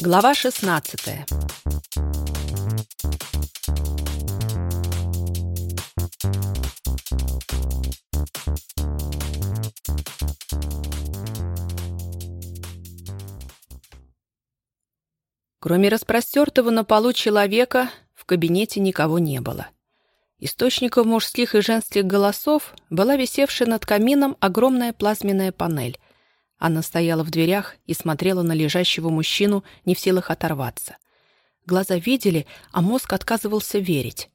Глава 16 Кроме распростертого на полу человека, в кабинете никого не было. Источником мужских и женских голосов была висевшая над камином огромная плазменная панель. Она стояла в дверях и смотрела на лежащего мужчину, не в силах оторваться. Глаза видели, а мозг отказывался верить.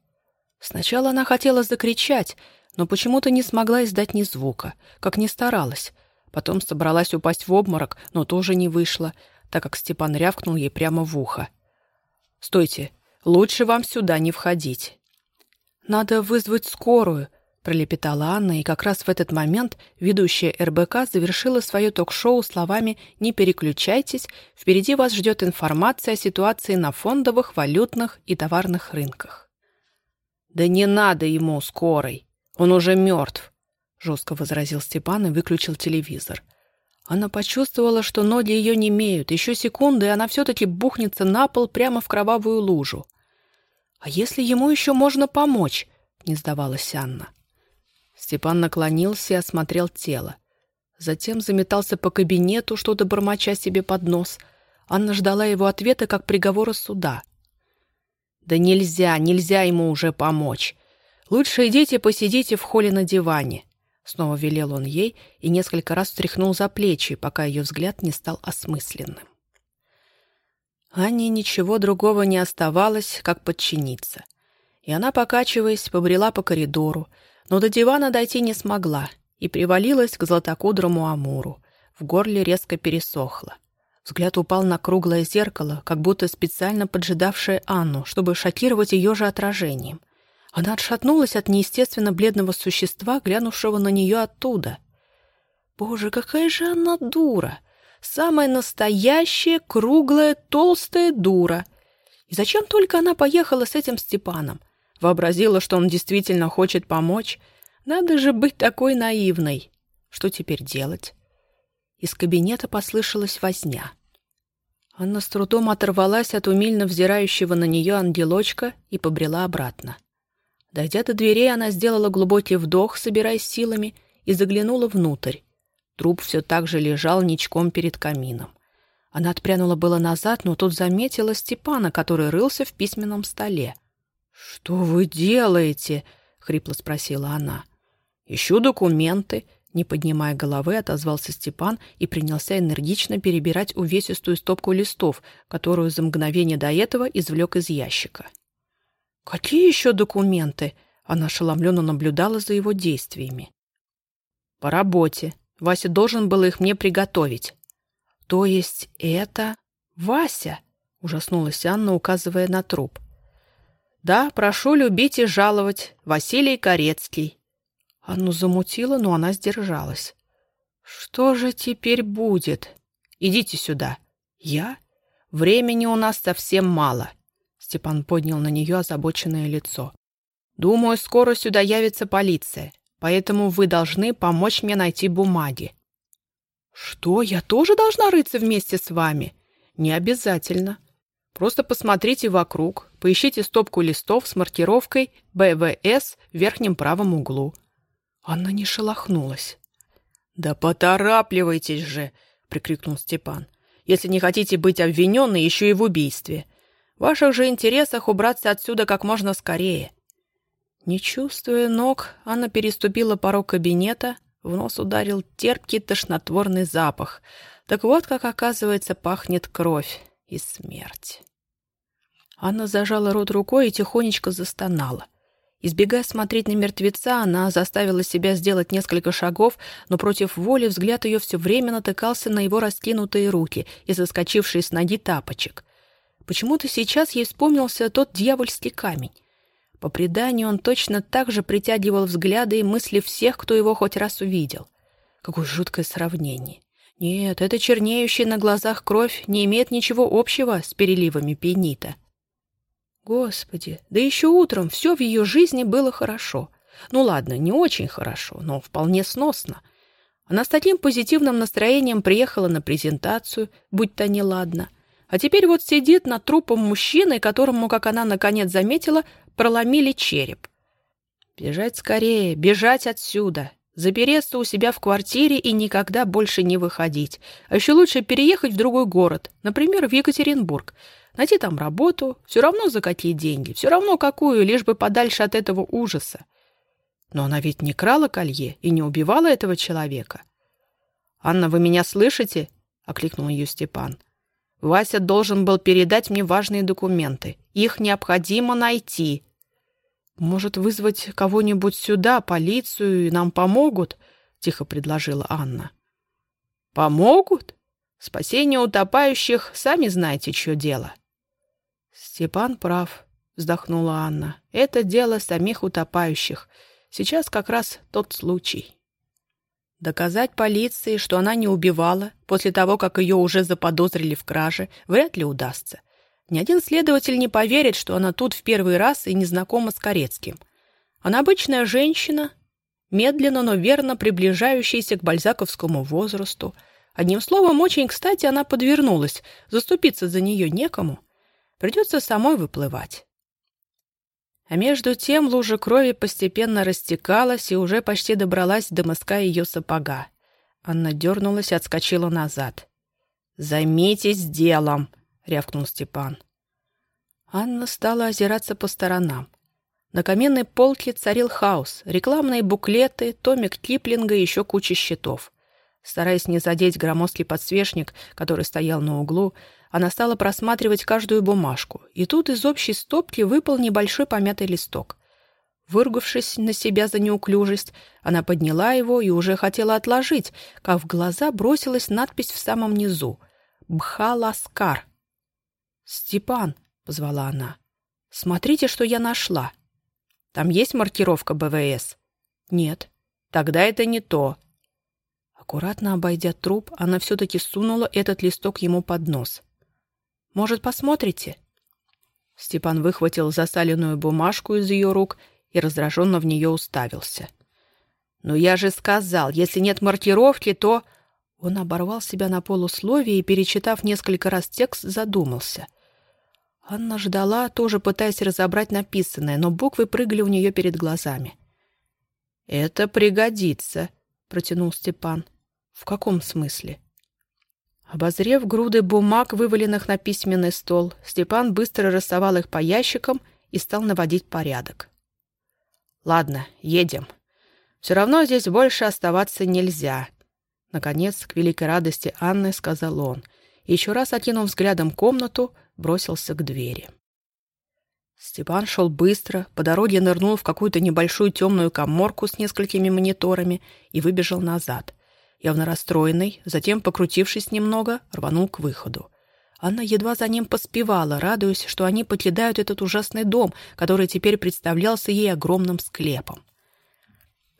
Сначала она хотела закричать, но почему-то не смогла издать ни звука, как ни старалась. Потом собралась упасть в обморок, но тоже не вышло, так как Степан рявкнул ей прямо в ухо. «Стойте, лучше вам сюда не входить. «Надо вызвать скорую», — пролепетала Анна, и как раз в этот момент ведущая РБК завершила свое ток-шоу словами «Не переключайтесь, впереди вас ждет информация о ситуации на фондовых, валютных и товарных рынках». «Да не надо ему скорой, он уже мертв», — жестко возразил Степан и выключил телевизор. Она почувствовала, что ноги ее не имеют. Еще секунды, и она все-таки бухнется на пол прямо в кровавую лужу. «А если ему еще можно помочь?» — не сдавалась Анна. Степан наклонился и осмотрел тело. Затем заметался по кабинету, что-то бормоча себе под нос. Анна ждала его ответа, как приговора суда. «Да нельзя, нельзя ему уже помочь. Лучше идите посидите в холле на диване». Снова велел он ей и несколько раз встряхнул за плечи, пока ее взгляд не стал осмысленным. Анне ничего другого не оставалось, как подчиниться. И она, покачиваясь, побрела по коридору, но до дивана дойти не смогла и привалилась к златокудрому амуру. В горле резко пересохло. Взгляд упал на круглое зеркало, как будто специально поджидавшее Анну, чтобы шокировать ее же отражением. Она отшатнулась от неестественно бледного существа, глянувшего на нее оттуда. «Боже, какая же она дура!» Самая настоящая, круглая, толстая дура. И зачем только она поехала с этим Степаном? Вообразила, что он действительно хочет помочь. Надо же быть такой наивной. Что теперь делать? Из кабинета послышалась возня. Анна с трудом оторвалась от умильно взирающего на нее ангелочка и побрела обратно. Дойдя до дверей, она сделала глубокий вдох, собираясь силами, и заглянула внутрь. Труп все так же лежал ничком перед камином. Она отпрянула было назад, но тут заметила Степана, который рылся в письменном столе. «Что вы делаете?» — хрипло спросила она. «Ищу документы», — не поднимая головы, отозвался Степан и принялся энергично перебирать увесистую стопку листов, которую за мгновение до этого извлек из ящика. «Какие еще документы?» — она ошеломленно наблюдала за его действиями. «По работе», Вася должен был их мне приготовить. То есть это Вася? Ужаснулась Анна, указывая на труп. Да, прошу любить и жаловать. Василий Корецкий. Анну замутила, но она сдержалась. Что же теперь будет? Идите сюда. Я? Времени у нас совсем мало. Степан поднял на нее озабоченное лицо. Думаю, скоро сюда явится полиция поэтому вы должны помочь мне найти бумаги». «Что, я тоже должна рыться вместе с вами?» «Не обязательно. Просто посмотрите вокруг, поищите стопку листов с маркировкой «БВС» в верхнем правом углу». Анна не шелохнулась. «Да поторапливайтесь же!» — прикрикнул Степан. «Если не хотите быть обвиненной еще и в убийстве. В ваших же интересах убраться отсюда как можно скорее. Не чувствуя ног, она переступила порог кабинета, в нос ударил терпкий тошнотворный запах. Так вот, как, оказывается, пахнет кровь и смерть. Анна зажала рот рукой и тихонечко застонала. Избегая смотреть на мертвеца, она заставила себя сделать несколько шагов, но против воли взгляд ее все время натыкался на его раскинутые руки и заскочившие с ноги тапочек. Почему-то сейчас ей вспомнился тот дьявольский камень. По преданию, он точно так же притягивал взгляды и мысли всех, кто его хоть раз увидел. Какое жуткое сравнение. Нет, эта чернеющая на глазах кровь не имеет ничего общего с переливами пенита. Господи, да еще утром все в ее жизни было хорошо. Ну ладно, не очень хорошо, но вполне сносно. Она с таким позитивным настроением приехала на презентацию, будь то неладно. А теперь вот сидит над трупом мужчины, которому, как она наконец заметила, проломили череп. Бежать скорее, бежать отсюда, запереться у себя в квартире и никогда больше не выходить. А еще лучше переехать в другой город, например, в Екатеринбург, найти там работу, все равно за какие деньги, все равно какую, лишь бы подальше от этого ужаса. Но она ведь не крала колье и не убивала этого человека. «Анна, вы меня слышите?» — окликнул ее Степан. «Вася должен был передать мне важные документы. Их необходимо найти». «Может, вызвать кого-нибудь сюда, полицию, и нам помогут?» — тихо предложила Анна. «Помогут? Спасение утопающих, сами знаете, что дело». «Степан прав», — вздохнула Анна. «Это дело самих утопающих. Сейчас как раз тот случай». Доказать полиции, что она не убивала, после того, как ее уже заподозрили в краже, вряд ли удастся. Ни один следователь не поверит, что она тут в первый раз и не знакома с Корецким. Она обычная женщина, медленно, но верно приближающаяся к бальзаковскому возрасту. Одним словом, очень кстати она подвернулась, заступиться за нее некому. Придется самой выплывать. А между тем лужа крови постепенно растекалась и уже почти добралась до мыска ее сапога. Анна дернулась и отскочила назад. «Займитесь делом!» — рявкнул Степан. Анна стала озираться по сторонам. На каменной полке царил хаос, рекламные буклеты, томик Киплинга и еще куча счетов. Стараясь не задеть громоздкий подсвечник, который стоял на углу, она стала просматривать каждую бумажку, и тут из общей стопки выпал небольшой помятый листок. Выругавшись на себя за неуклюжесть, она подняла его и уже хотела отложить, как в глаза бросилась надпись в самом низу «Бхаласкар». «Степан», — позвала она, — «смотрите, что я нашла». «Там есть маркировка БВС?» «Нет». «Тогда это не то». Аккуратно обойдя труп, она все-таки сунула этот листок ему под нос. Может, посмотрите?» Степан выхватил засаленную бумажку из ее рук и раздраженно в нее уставился. «Но я же сказал, если нет маркировки, то...» Он оборвал себя на полусловие и, перечитав несколько раз текст, задумался. Анна ждала, тоже пытаясь разобрать написанное, но буквы прыгали у нее перед глазами. «Это пригодится», — протянул Степан. «В каком смысле?» Обозрев груды бумаг, вываленных на письменный стол, Степан быстро рассовал их по ящикам и стал наводить порядок. «Ладно, едем. Все равно здесь больше оставаться нельзя», — наконец, к великой радости Анны, сказал он. Еще раз окинув взглядом комнату, бросился к двери. Степан шел быстро, по дороге нырнул в какую-то небольшую темную коморку с несколькими мониторами и выбежал назад — явно расстроенный, затем, покрутившись немного, рванул к выходу. Анна едва за ним поспевала, радуясь, что они покидают этот ужасный дом, который теперь представлялся ей огромным склепом.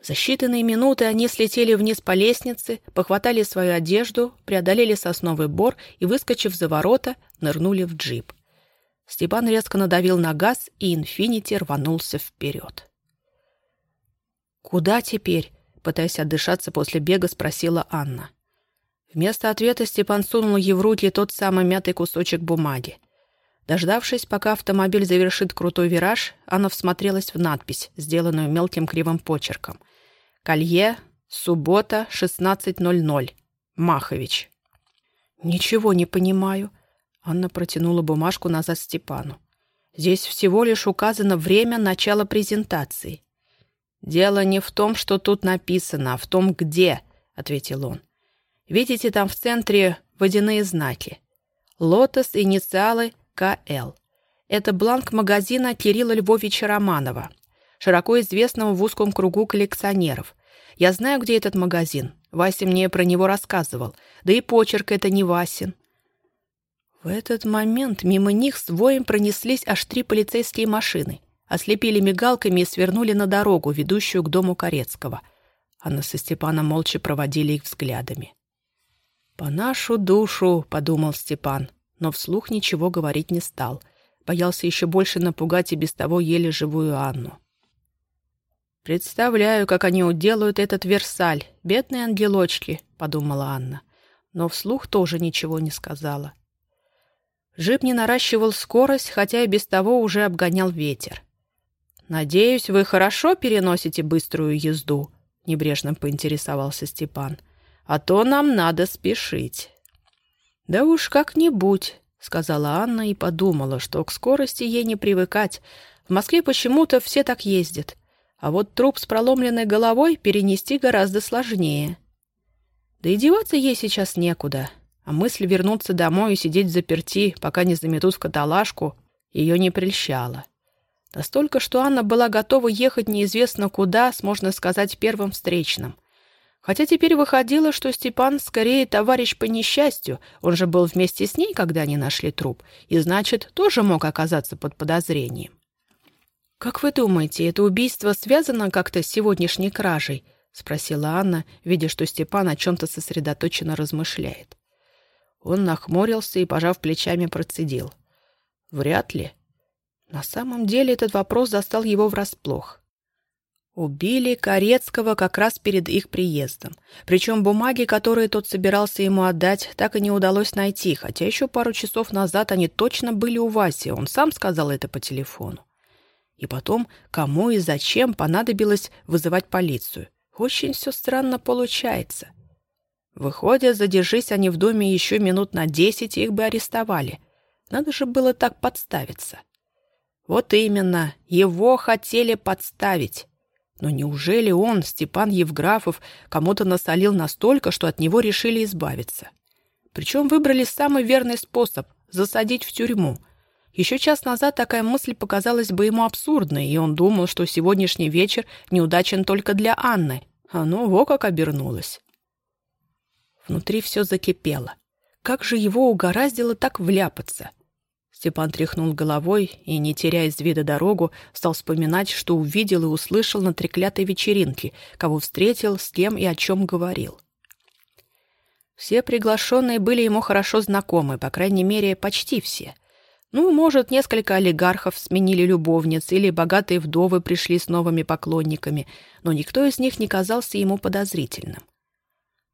За считанные минуты они слетели вниз по лестнице, похватали свою одежду, преодолели сосновый бор и, выскочив за ворота, нырнули в джип. Степан резко надавил на газ, и «Инфинити» рванулся вперед. «Куда теперь?» пытаясь отдышаться после бега, спросила Анна. Вместо ответа Степан сунул ей в руки тот самый мятый кусочек бумаги. Дождавшись, пока автомобиль завершит крутой вираж, Анна всмотрелась в надпись, сделанную мелким кривым почерком. «Колье, суббота, 16.00. Махович». «Ничего не понимаю». Анна протянула бумажку назад Степану. «Здесь всего лишь указано время начала презентации. «Дело не в том, что тут написано, а в том, где», — ответил он. «Видите, там в центре водяные знаки. Лотос, инициалы КЛ. Это бланк магазина Кирилла Львовича Романова, широко известного в узком кругу коллекционеров. Я знаю, где этот магазин. Вася мне про него рассказывал. Да и почерк это не Васин». В этот момент мимо них с воем пронеслись аж три полицейские машины ослепили мигалками и свернули на дорогу, ведущую к дому Корецкого. Анна со Степаном молча проводили их взглядами. «По нашу душу», — подумал Степан, но вслух ничего говорить не стал. Боялся еще больше напугать и без того еле живую Анну. «Представляю, как они уделают этот Версаль, бедные ангелочки», — подумала Анна, но вслух тоже ничего не сказала. Джип не наращивал скорость, хотя и без того уже обгонял ветер. «Надеюсь, вы хорошо переносите быструю езду?» — небрежно поинтересовался Степан. «А то нам надо спешить». «Да уж как-нибудь», — сказала Анна и подумала, что к скорости ей не привыкать. В Москве почему-то все так ездят. А вот труп с проломленной головой перенести гораздо сложнее. Да и деваться ей сейчас некуда. А мысль вернуться домой и сидеть заперти, пока не заметут в каталажку, ее не прельщала. Настолько, что Анна была готова ехать неизвестно куда, с, можно сказать, первым встречным. Хотя теперь выходило, что Степан скорее товарищ по несчастью, он же был вместе с ней, когда они нашли труп, и, значит, тоже мог оказаться под подозрением. «Как вы думаете, это убийство связано как-то с сегодняшней кражей?» — спросила Анна, видя, что Степан о чем-то сосредоточенно размышляет. Он нахмурился и, пожав плечами, процедил. «Вряд ли». На самом деле этот вопрос застал его врасплох. Убили Корецкого как раз перед их приездом. Причем бумаги, которые тот собирался ему отдать, так и не удалось найти, хотя еще пару часов назад они точно были у Васи, он сам сказал это по телефону. И потом, кому и зачем понадобилось вызывать полицию. Очень все странно получается. Выходят, задержись они в доме еще минут на десять, их бы арестовали. Надо же было так подставиться. Вот именно, его хотели подставить. Но неужели он, Степан Евграфов, кому-то насолил настолько, что от него решили избавиться? Причем выбрали самый верный способ — засадить в тюрьму. Еще час назад такая мысль показалась бы ему абсурдной, и он думал, что сегодняшний вечер неудачен только для Анны. А ну, во как обернулось. Внутри все закипело. Как же его угораздило так вляпаться? Степан тряхнул головой и, не теряя из вида дорогу, стал вспоминать, что увидел и услышал на треклятой вечеринке, кого встретил, с кем и о чем говорил. Все приглашенные были ему хорошо знакомы, по крайней мере, почти все. Ну, может, несколько олигархов сменили любовниц или богатые вдовы пришли с новыми поклонниками, но никто из них не казался ему подозрительным.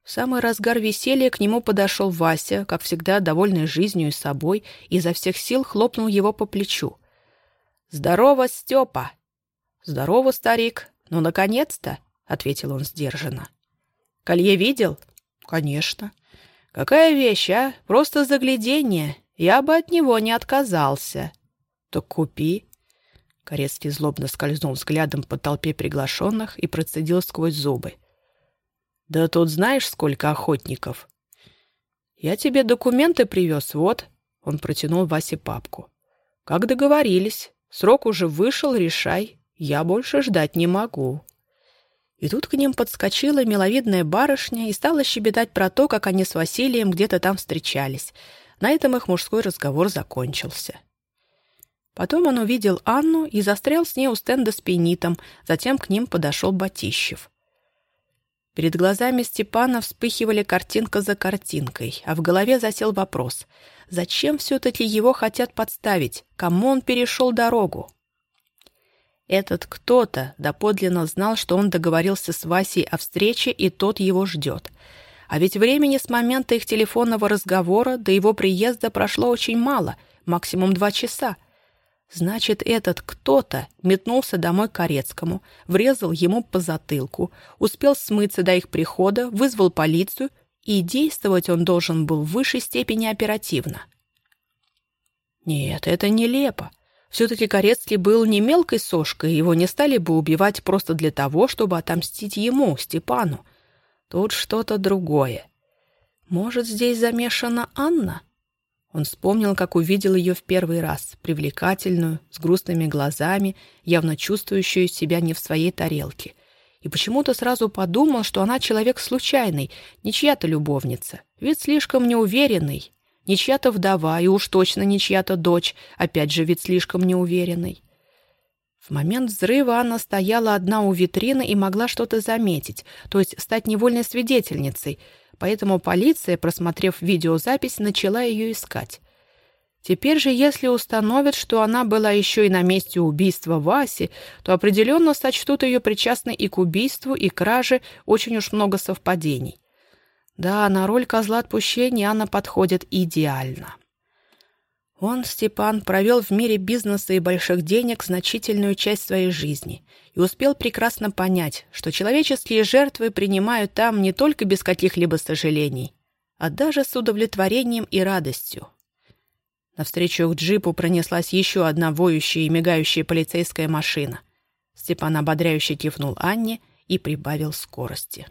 В самый разгар веселья к нему подошел Вася, как всегда, довольный жизнью и собой, и изо всех сил хлопнул его по плечу. «Здорово, Степа!» «Здорово, старик! Ну, наконец-то!» — ответил он сдержанно. «Колье видел?» «Конечно». «Какая вещь, а? Просто загляденье. Я бы от него не отказался». «Так купи». Корецкий злобно скользнул взглядом по толпе приглашенных и процедил сквозь зубы. «Да тут знаешь, сколько охотников?» «Я тебе документы привез, вот». Он протянул Васе папку. «Как договорились. Срок уже вышел, решай. Я больше ждать не могу». И тут к ним подскочила миловидная барышня и стала щебетать про то, как они с Василием где-то там встречались. На этом их мужской разговор закончился. Потом он увидел Анну и застрял с ней у стенда с пенитом, затем к ним подошел Батищев. Перед глазами Степана вспыхивали картинка за картинкой, а в голове засел вопрос. Зачем все-таки его хотят подставить? Кому он перешел дорогу? Этот кто-то доподлинно знал, что он договорился с Васей о встрече, и тот его ждет. А ведь времени с момента их телефонного разговора до его приезда прошло очень мало, максимум два часа — Значит, этот кто-то метнулся домой к Корецкому, врезал ему по затылку, успел смыться до их прихода, вызвал полицию, и действовать он должен был в высшей степени оперативно. Нет, это нелепо. Все-таки Корецкий был не мелкой сошкой, его не стали бы убивать просто для того, чтобы отомстить ему, Степану. Тут что-то другое. Может, здесь замешана Анна? Он вспомнил, как увидел ее в первый раз, привлекательную, с грустными глазами, явно чувствующую себя не в своей тарелке. И почему-то сразу подумал, что она человек случайный, не чья-то любовница, ведь слишком неуверенный, не чья-то вдова и уж точно не чья-то дочь, опять же ведь слишком неуверенный. В момент взрыва Анна стояла одна у витрины и могла что-то заметить, то есть стать невольной свидетельницей — поэтому полиция, просмотрев видеозапись, начала ее искать. Теперь же, если установят, что она была еще и на месте убийства Васи, то определенно сочтут ее причастной и к убийству, и краже очень уж много совпадений. Да, на роль козла отпущения она подходит идеально. Он, Степан, провел в мире бизнеса и больших денег значительную часть своей жизни и успел прекрасно понять, что человеческие жертвы принимают там не только без каких-либо сожалений, а даже с удовлетворением и радостью. Навстречу к джипу пронеслась еще одна воющая и мигающая полицейская машина. Степан ободряюще кивнул Анне и прибавил скорости.